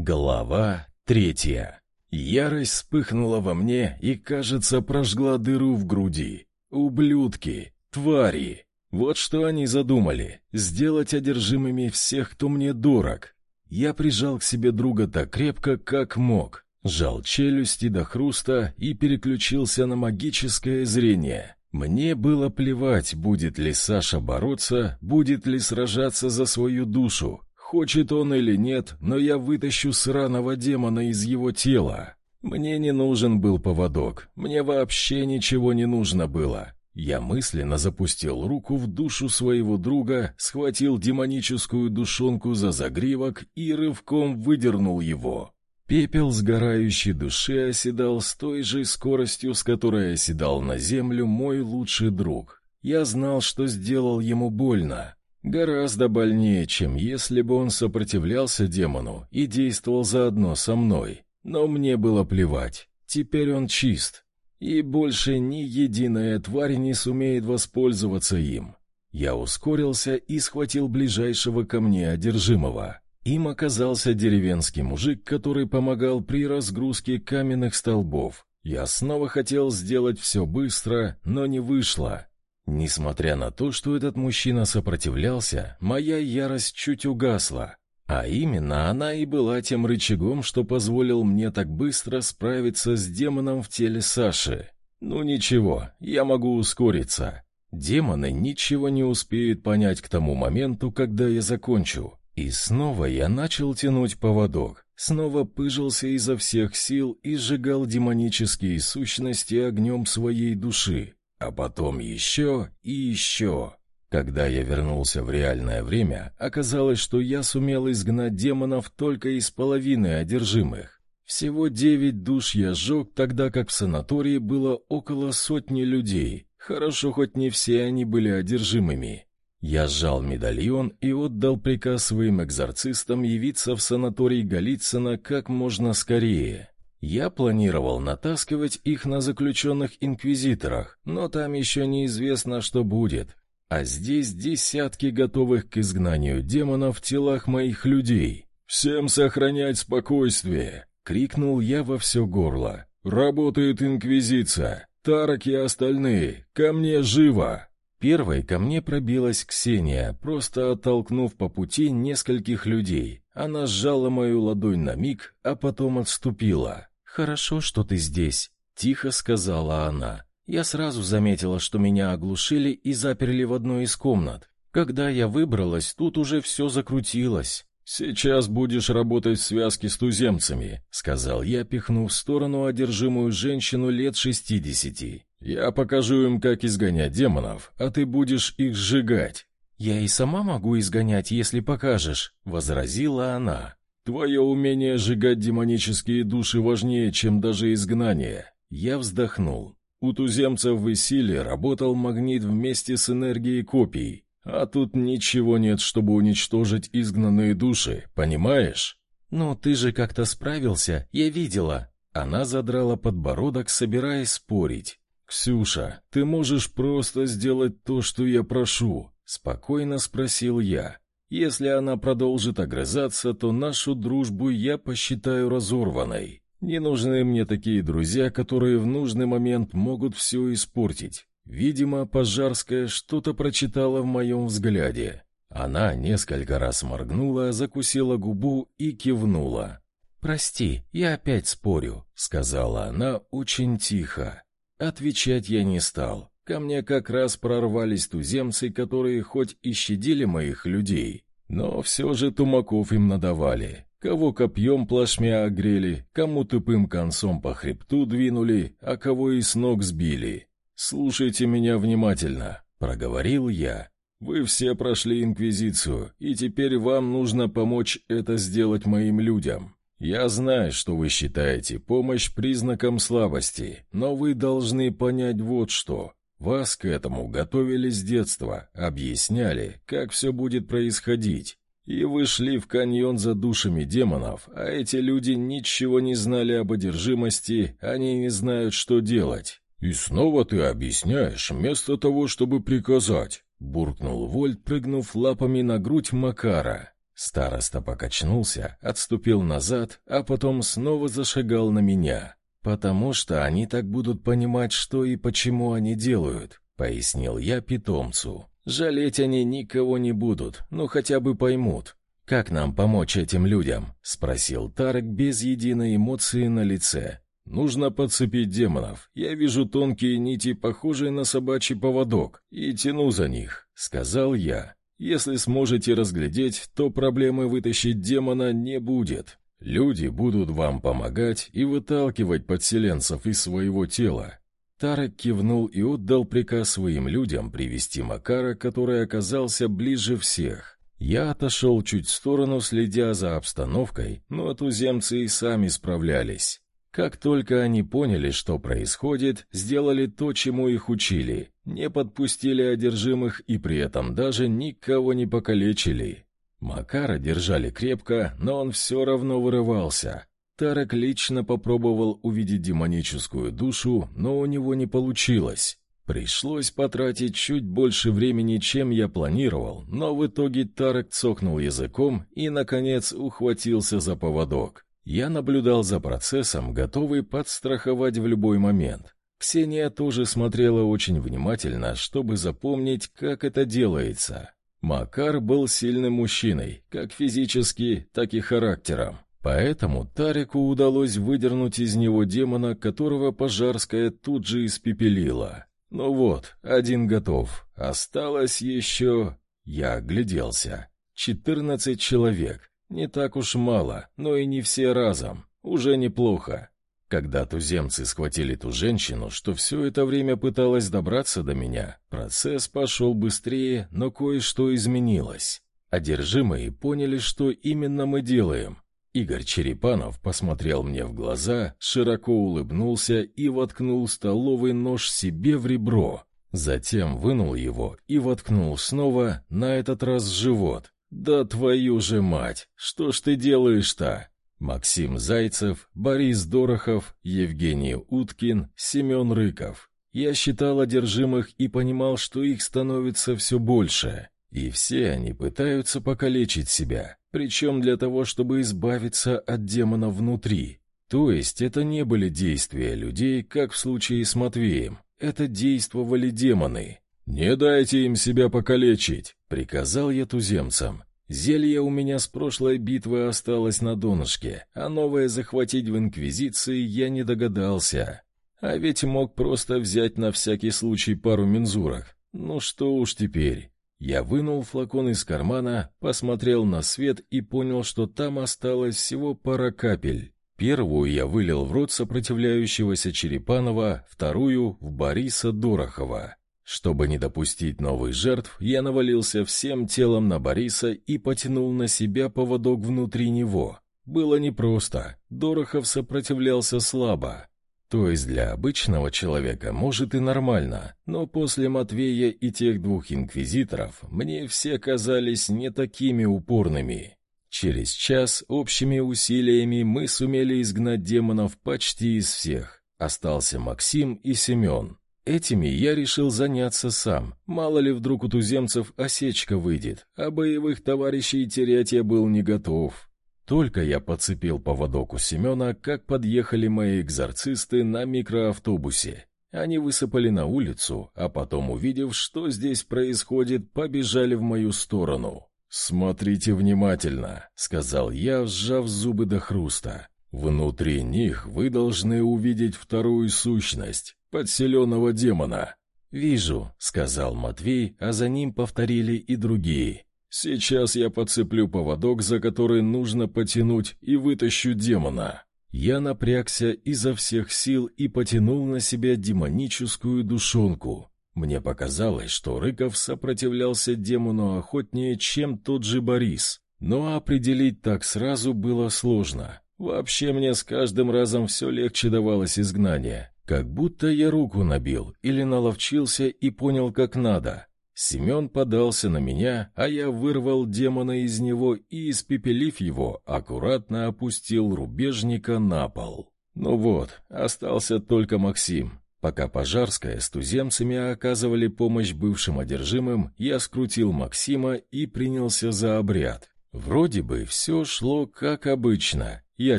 Глава третья. Ярость вспыхнула во мне и, кажется, прожгла дыру в груди. Ублюдки, твари. Вот что они задумали — сделать одержимыми всех, кто мне дорог. Я прижал к себе друга так крепко, как мог, сжал челюсти до хруста и переключился на магическое зрение. Мне было плевать, будет ли Саша бороться, будет ли сражаться за свою душу, Хочет он или нет, но я вытащу сраного демона из его тела. Мне не нужен был поводок, мне вообще ничего не нужно было. Я мысленно запустил руку в душу своего друга, схватил демоническую душонку за загривок и рывком выдернул его. Пепел сгорающей души оседал с той же скоростью, с которой оседал на землю мой лучший друг. Я знал, что сделал ему больно, Гораздо больнее, чем если бы он сопротивлялся демону и действовал заодно со мной. Но мне было плевать. Теперь он чист. И больше ни единая тварь не сумеет воспользоваться им. Я ускорился и схватил ближайшего ко мне одержимого. Им оказался деревенский мужик, который помогал при разгрузке каменных столбов. Я снова хотел сделать все быстро, но не вышло. Несмотря на то, что этот мужчина сопротивлялся, моя ярость чуть угасла. А именно она и была тем рычагом, что позволил мне так быстро справиться с демоном в теле Саши. Ну ничего, я могу ускориться. Демоны ничего не успеют понять к тому моменту, когда я закончу. И снова я начал тянуть поводок. Снова пыжился изо всех сил и сжигал демонические сущности огнем своей души. А потом еще и еще. Когда я вернулся в реальное время, оказалось, что я сумел изгнать демонов только из половины одержимых. Всего девять душ я сжег, тогда как в санатории было около сотни людей. Хорошо, хоть не все они были одержимыми. Я сжал медальон и отдал приказ своим экзорцистам явиться в санаторий Голицына как можно скорее. Я планировал натаскивать их на заключенных инквизиторах, но там еще неизвестно, что будет. А здесь десятки готовых к изгнанию демонов в телах моих людей. «Всем сохранять спокойствие!» — крикнул я во все горло. «Работает инквизиция! Тарак и остальные! Ко мне живо!» Первой ко мне пробилась Ксения, просто оттолкнув по пути нескольких людей. Она сжала мою ладонь на миг, а потом отступила. «Хорошо, что ты здесь», — тихо сказала она. «Я сразу заметила, что меня оглушили и заперли в одной из комнат. Когда я выбралась, тут уже все закрутилось». «Сейчас будешь работать в связке с туземцами», — сказал я, пихнув в сторону одержимую женщину лет шестидесяти. «Я покажу им, как изгонять демонов, а ты будешь их сжигать». «Я и сама могу изгонять, если покажешь», — возразила она. Твое умение сжигать демонические души важнее, чем даже изгнание. Я вздохнул. У туземцев в Исиле работал магнит вместе с энергией копий, а тут ничего нет, чтобы уничтожить изгнанные души, понимаешь? «Ну, ты же как-то справился, я видела». Она задрала подбородок, собираясь спорить. «Ксюша, ты можешь просто сделать то, что я прошу?» — спокойно спросил я. Если она продолжит огрызаться, то нашу дружбу я посчитаю разорванной. Не нужны мне такие друзья, которые в нужный момент могут все испортить. Видимо, Пожарская что-то прочитала в моем взгляде. Она несколько раз моргнула, закусила губу и кивнула. «Прости, я опять спорю», — сказала она очень тихо. Отвечать я не стал. Ко мне как раз прорвались туземцы, которые хоть и щадили моих людей, но все же тумаков им надавали. Кого копьем плашмя огрели, кому тупым концом по хребту двинули, а кого и с ног сбили. «Слушайте меня внимательно», — проговорил я. «Вы все прошли Инквизицию, и теперь вам нужно помочь это сделать моим людям. Я знаю, что вы считаете помощь признаком слабости, но вы должны понять вот что. Вас к этому готовили с детства, объясняли, как все будет происходить. И вы шли в каньон за душами демонов, а эти люди ничего не знали об одержимости, они не знают, что делать. «И снова ты объясняешь, вместо того, чтобы приказать», — буркнул Вольт, прыгнув лапами на грудь Макара. Староста покачнулся, отступил назад, а потом снова зашагал на меня. «Потому что они так будут понимать, что и почему они делают», — пояснил я питомцу. «Жалеть они никого не будут, но хотя бы поймут. Как нам помочь этим людям?» — спросил Тарек без единой эмоции на лице. «Нужно подцепить демонов. Я вижу тонкие нити, похожие на собачий поводок, и тяну за них», — сказал я. «Если сможете разглядеть, то проблемы вытащить демона не будет. Люди будут вам помогать и выталкивать подселенцев из своего тела. Тарек кивнул и отдал приказ своим людям привести Макара, который оказался ближе всех. Я отошел чуть в сторону, следя за обстановкой, но туземцы и сами справлялись. Как только они поняли, что происходит, сделали то, чему их учили. Не подпустили одержимых и при этом даже никого не покалечили. Макара держали крепко, но он все равно вырывался. Тарек лично попробовал увидеть демоническую душу, но у него не получилось. Пришлось потратить чуть больше времени, чем я планировал, но в итоге Тарек цокнул языком и, наконец, ухватился за поводок. Я наблюдал за процессом, готовый подстраховать в любой момент. Ксения тоже смотрела очень внимательно, чтобы запомнить, как это делается. Макар был сильным мужчиной, как физически, так и характером. Поэтому Тарику удалось выдернуть из него демона, которого Пожарская тут же испепелила. Ну вот, один готов. Осталось еще... Я огляделся. Четырнадцать человек. Не так уж мало, но и не все разом. Уже неплохо. Когда туземцы схватили ту женщину, что все это время пыталась добраться до меня, процесс пошел быстрее, но кое-что изменилось. Одержимые поняли, что именно мы делаем. Игорь Черепанов посмотрел мне в глаза, широко улыбнулся и воткнул столовый нож себе в ребро. Затем вынул его и воткнул снова, на этот раз в живот. «Да твою же мать! Что ж ты делаешь-то?» Максим Зайцев, Борис Дорохов, Евгений Уткин, Семен Рыков. Я считал одержимых и понимал, что их становится все больше. И все они пытаются покалечить себя, причем для того, чтобы избавиться от демона внутри. То есть это не были действия людей, как в случае с Матвеем. Это действовали демоны. «Не дайте им себя покалечить», — приказал я туземцам. Зелье у меня с прошлой битвы осталось на донышке, а новое захватить в Инквизиции я не догадался. А ведь мог просто взять на всякий случай пару мензурок. Ну что уж теперь. Я вынул флакон из кармана, посмотрел на свет и понял, что там осталось всего пара капель. Первую я вылил в рот сопротивляющегося Черепанова, вторую — в Бориса Дорохова. Чтобы не допустить новых жертв, я навалился всем телом на Бориса и потянул на себя поводок внутри него. Было непросто, Дорохов сопротивлялся слабо. То есть для обычного человека, может, и нормально, но после Матвея и тех двух инквизиторов мне все казались не такими упорными. Через час общими усилиями мы сумели изгнать демонов почти из всех. Остался Максим и Семен. Этими я решил заняться сам. Мало ли вдруг у туземцев осечка выйдет, а боевых товарищей терять я был не готов. Только я подцепил поводок у Семена, как подъехали мои экзорцисты на микроавтобусе. Они высыпали на улицу, а потом, увидев, что здесь происходит, побежали в мою сторону. «Смотрите внимательно», — сказал я, сжав зубы до хруста. «Внутри них вы должны увидеть вторую сущность, подселенного демона». «Вижу», — сказал Матвей, а за ним повторили и другие. «Сейчас я подцеплю поводок, за который нужно потянуть, и вытащу демона». Я напрягся изо всех сил и потянул на себя демоническую душонку. Мне показалось, что Рыков сопротивлялся демону охотнее, чем тот же Борис. Но определить так сразу было сложно. Вообще мне с каждым разом все легче давалось изгнание. Как будто я руку набил или наловчился и понял, как надо. Семен подался на меня, а я вырвал демона из него и, испепелив его, аккуратно опустил рубежника на пол. Ну вот, остался только Максим. Пока Пожарская с туземцами оказывали помощь бывшим одержимым, я скрутил Максима и принялся за обряд. Вроде бы все шло как обычно. Я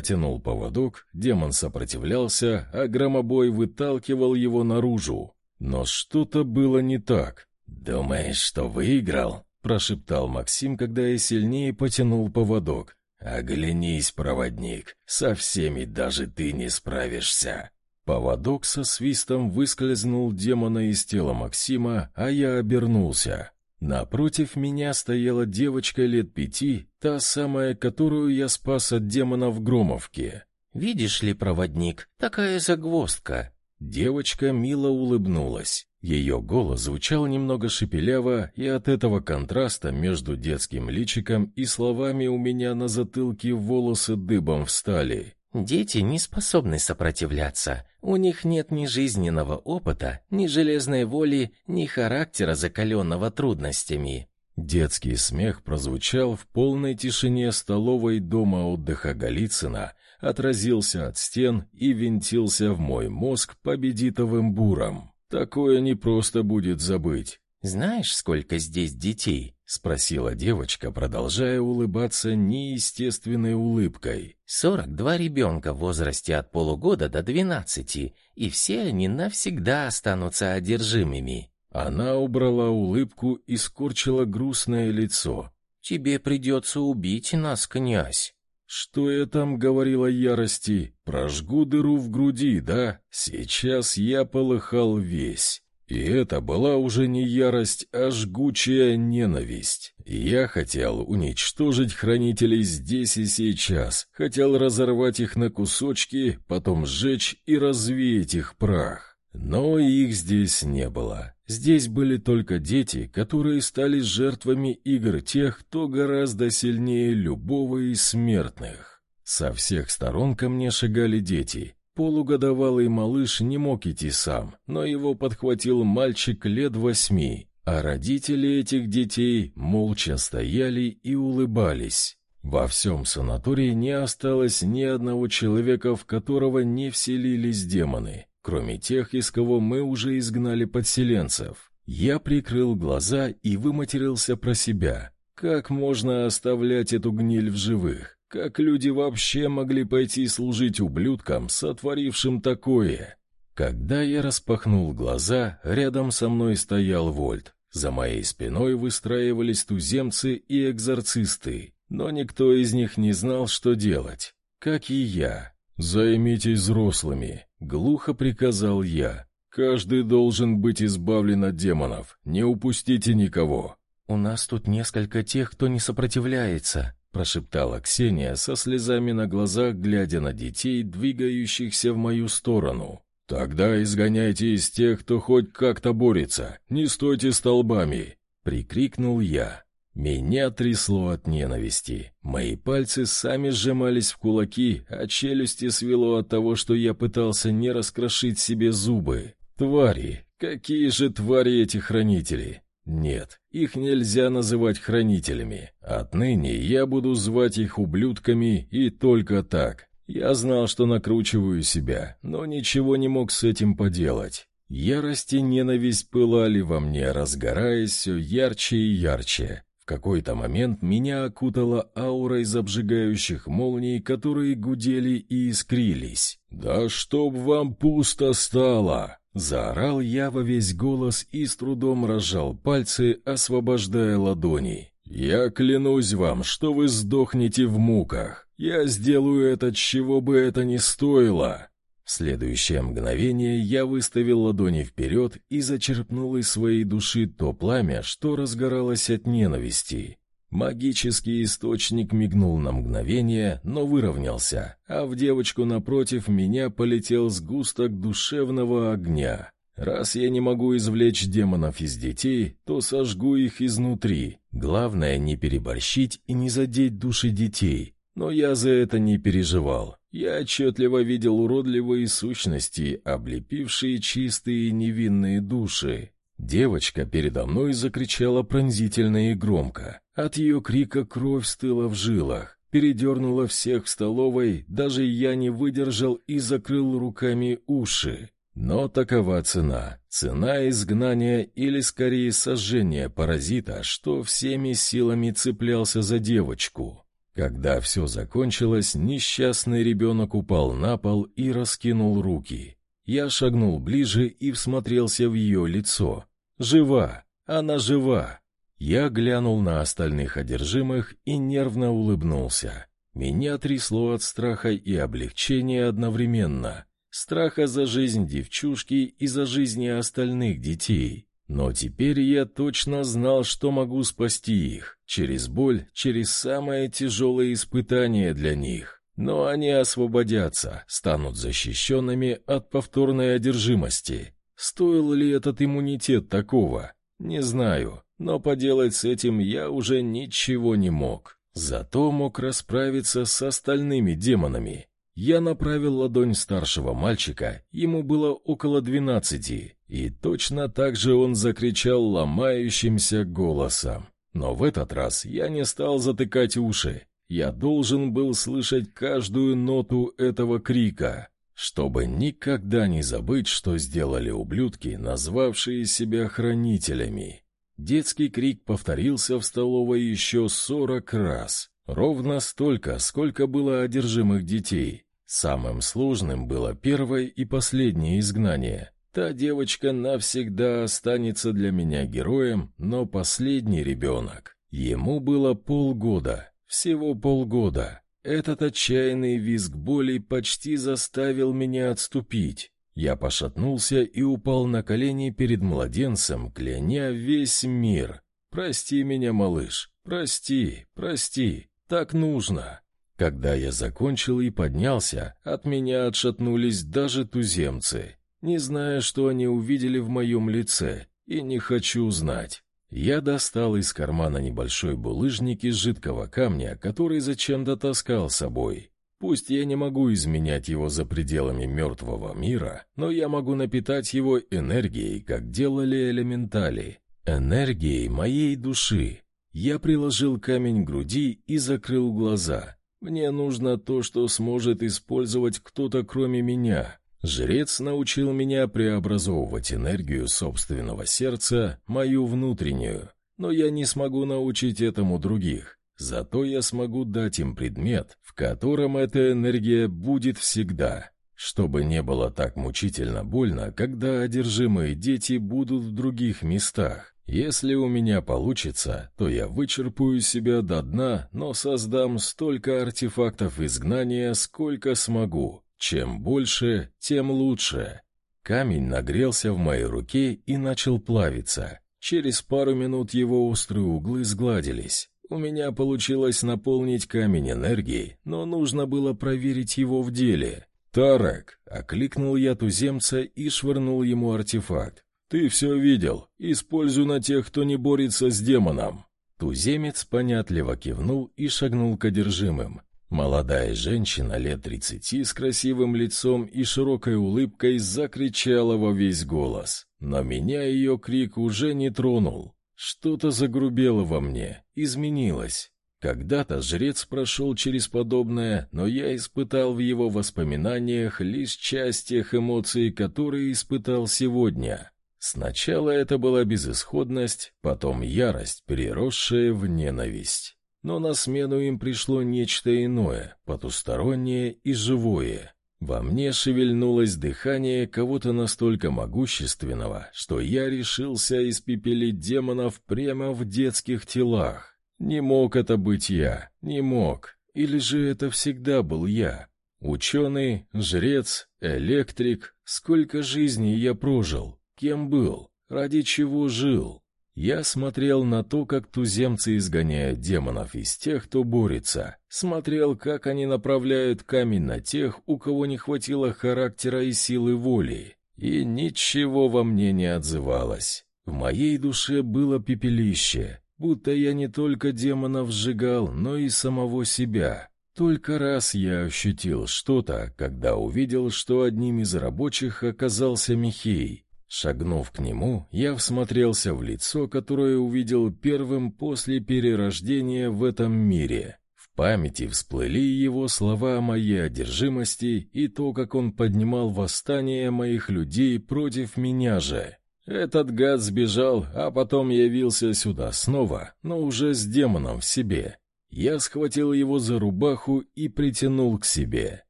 тянул поводок, демон сопротивлялся, а громобой выталкивал его наружу. Но что-то было не так. «Думаешь, что выиграл?» — прошептал Максим, когда я сильнее потянул поводок. «Оглянись, проводник, со всеми даже ты не справишься». Поводок со свистом выскользнул демона из тела Максима, а я обернулся. Напротив меня стояла девочка лет пяти, та самая, которую я спас от демона в Громовке. «Видишь ли, проводник, такая загвоздка». Девочка мило улыбнулась. Ее голос звучал немного шепеляво, и от этого контраста между детским личиком и словами у меня на затылке волосы дыбом встали. Дети не способны сопротивляться. У них нет ни жизненного опыта, ни железной воли, ни характера, закаленного трудностями. Детский смех прозвучал в полной тишине столовой дома отдыха Голицына, отразился от стен и винтился в мой мозг победитовым буром. Такое не просто будет забыть. «Знаешь, сколько здесь детей?» — спросила девочка, продолжая улыбаться неестественной улыбкой. «Сорок два ребенка в возрасте от полугода до двенадцати, и все они навсегда останутся одержимыми». Она убрала улыбку и скорчила грустное лицо. «Тебе придется убить нас, князь». Что я там говорила ярости? Прожгу дыру в груди, да? Сейчас я полыхал весь. И это была уже не ярость, а жгучая ненависть. Я хотел уничтожить хранителей здесь и сейчас, хотел разорвать их на кусочки, потом сжечь и развеять их прах. Но их здесь не было. Здесь были только дети, которые стали жертвами игр тех, кто гораздо сильнее любого из смертных. Со всех сторон ко мне шагали дети, Полугодовалый малыш не мог идти сам, но его подхватил мальчик лет восьми, а родители этих детей молча стояли и улыбались. Во всем санатории не осталось ни одного человека, в которого не вселились демоны, кроме тех, из кого мы уже изгнали подселенцев. Я прикрыл глаза и выматерился про себя. Как можно оставлять эту гниль в живых? Как люди вообще могли пойти служить ублюдкам, сотворившим такое? Когда я распахнул глаза, рядом со мной стоял Вольт. За моей спиной выстраивались туземцы и экзорцисты, но никто из них не знал, что делать. Как и я. «Займитесь взрослыми», — глухо приказал я. «Каждый должен быть избавлен от демонов. Не упустите никого». «У нас тут несколько тех, кто не сопротивляется», прошептала Ксения со слезами на глазах, глядя на детей, двигающихся в мою сторону. Тогда изгоняйте из тех, кто хоть как-то борется. Не стойте столбами, прикрикнул я. Меня трясло от ненависти. Мои пальцы сами сжимались в кулаки, а челюсти свело от того, что я пытался не раскрошить себе зубы. Твари! Какие же твари эти хранители! Нет, их нельзя называть хранителями. Отныне я буду звать их ублюдками и только так. Я знал, что накручиваю себя, но ничего не мог с этим поделать. Ярость и ненависть пылали во мне, разгораясь все ярче и ярче. В какой-то момент меня окутала аура из обжигающих молний, которые гудели и искрились. «Да чтоб вам пусто стало!» Заорал я во весь голос и с трудом разжал пальцы, освобождая ладони. «Я клянусь вам, что вы сдохнете в муках. Я сделаю это, чего бы это ни стоило». В следующее мгновение я выставил ладони вперед и зачерпнул из своей души то пламя, что разгоралось от ненависти. Магический источник мигнул на мгновение, но выровнялся, а в девочку напротив меня полетел сгусток душевного огня. Раз я не могу извлечь демонов из детей, то сожгу их изнутри. Главное не переборщить и не задеть души детей. Но я за это не переживал. Я отчетливо видел уродливые сущности, облепившие чистые невинные души. Девочка передо мной закричала пронзительно и громко. От ее крика кровь стыла в жилах, передернула всех в столовой, даже я не выдержал и закрыл руками уши. Но такова цена. Цена изгнания или, скорее, сожжения паразита, что всеми силами цеплялся за девочку. Когда все закончилось, несчастный ребенок упал на пол и раскинул руки. Я шагнул ближе и всмотрелся в ее лицо. Жива! Она жива! Я глянул на остальных одержимых и нервно улыбнулся. Меня трясло от страха и облегчения одновременно. Страха за жизнь девчушки и за жизни остальных детей. Но теперь я точно знал, что могу спасти их. Через боль, через самое тяжелое испытание для них. Но они освободятся, станут защищенными от повторной одержимости. Стоил ли этот иммунитет такого? Не знаю, но поделать с этим я уже ничего не мог. Зато мог расправиться с остальными демонами. Я направил ладонь старшего мальчика, ему было около двенадцати, и точно так же он закричал ломающимся голосом. Но в этот раз я не стал затыкать уши. Я должен был слышать каждую ноту этого крика, чтобы никогда не забыть, что сделали ублюдки, назвавшие себя хранителями. Детский крик повторился в столовой еще сорок раз. Ровно столько, сколько было одержимых детей. Самым сложным было первое и последнее изгнание. Та девочка навсегда останется для меня героем, но последний ребенок. Ему было полгода, всего полгода. Этот отчаянный визг боли почти заставил меня отступить. Я пошатнулся и упал на колени перед младенцем, кляня весь мир. «Прости меня, малыш, прости, прости, так нужно». Когда я закончил и поднялся, от меня отшатнулись даже туземцы, не зная, что они увидели в моем лице, и не хочу знать. Я достал из кармана небольшой булыжник из жидкого камня, который зачем-то таскал с собой. Пусть я не могу изменять его за пределами мертвого мира, но я могу напитать его энергией, как делали элементали. Энергией моей души. Я приложил камень к груди и закрыл глаза. Мне нужно то, что сможет использовать кто-то кроме меня. Жрец научил меня преобразовывать энергию собственного сердца, мою внутреннюю, но я не смогу научить этому других. Зато я смогу дать им предмет, в котором эта энергия будет всегда, чтобы не было так мучительно больно, когда одержимые дети будут в других местах. Если у меня получится, то я вычерпаю себя до дна, но создам столько артефактов изгнания, сколько смогу. Чем больше, тем лучше. Камень нагрелся в моей руке и начал плавиться. Через пару минут его острые углы сгладились. У меня получилось наполнить камень энергией, но нужно было проверить его в деле. «Тарек!» — окликнул я туземца и швырнул ему артефакт. «Ты все видел. Используй на тех, кто не борется с демоном». Туземец понятливо кивнул и шагнул к одержимым. Молодая женщина лет тридцати с красивым лицом и широкой улыбкой закричала во весь голос. Но меня ее крик уже не тронул. Что-то загрубело во мне, изменилось. Когда-то жрец прошел через подобное, но я испытал в его воспоминаниях лишь часть тех эмоций, которые испытал сегодня. Сначала это была безысходность, потом ярость, переросшая в ненависть. Но на смену им пришло нечто иное, потустороннее и живое. Во мне шевельнулось дыхание кого-то настолько могущественного, что я решился испепелить демонов прямо в детских телах. Не мог это быть я, не мог. Или же это всегда был я? Ученый, жрец, электрик. Сколько жизней я прожил? Кем был? Ради чего жил? Я смотрел на то, как туземцы изгоняют демонов из тех, кто борется. Смотрел, как они направляют камень на тех, у кого не хватило характера и силы воли. И ничего во мне не отзывалось. В моей душе было пепелище, будто я не только демонов сжигал, но и самого себя. Только раз я ощутил что-то, когда увидел, что одним из рабочих оказался Михей. Шагнув к нему, я всмотрелся в лицо, которое увидел первым после перерождения в этом мире. В памяти всплыли его слова о моей одержимости и то, как он поднимал восстание моих людей против меня же. Этот гад сбежал, а потом явился сюда снова, но уже с демоном в себе. Я схватил его за рубаху и притянул к себе.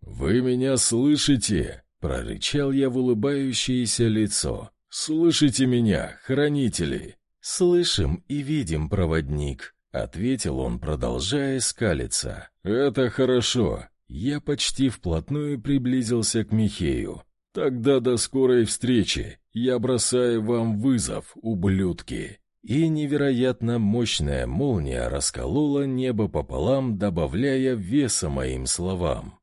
«Вы меня слышите?» — прорычал я в улыбающееся лицо. «Слышите меня, хранители?» «Слышим и видим, проводник», — ответил он, продолжая скалиться. «Это хорошо». Я почти вплотную приблизился к Михею. «Тогда до скорой встречи. Я бросаю вам вызов, ублюдки». И невероятно мощная молния расколола небо пополам, добавляя веса моим словам.